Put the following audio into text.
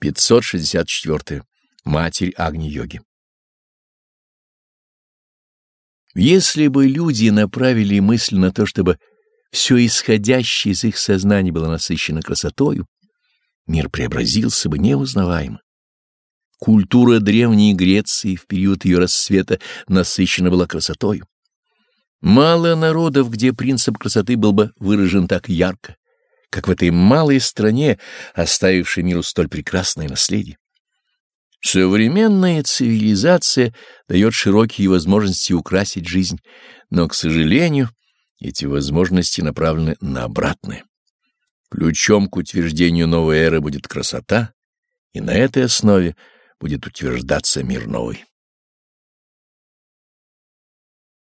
564. Матерь Агни-йоги. Если бы люди направили мысль на то, чтобы все исходящее из их сознания было насыщено красотою, мир преобразился бы неузнаваемо. Культура Древней Греции в период ее расцвета насыщена была красотою. Мало народов, где принцип красоты был бы выражен так ярко, как в этой малой стране, оставившей миру столь прекрасное наследие. Современная цивилизация дает широкие возможности украсить жизнь, но, к сожалению, эти возможности направлены на обратное. Ключом к утверждению новой эры будет красота, и на этой основе будет утверждаться мир новый.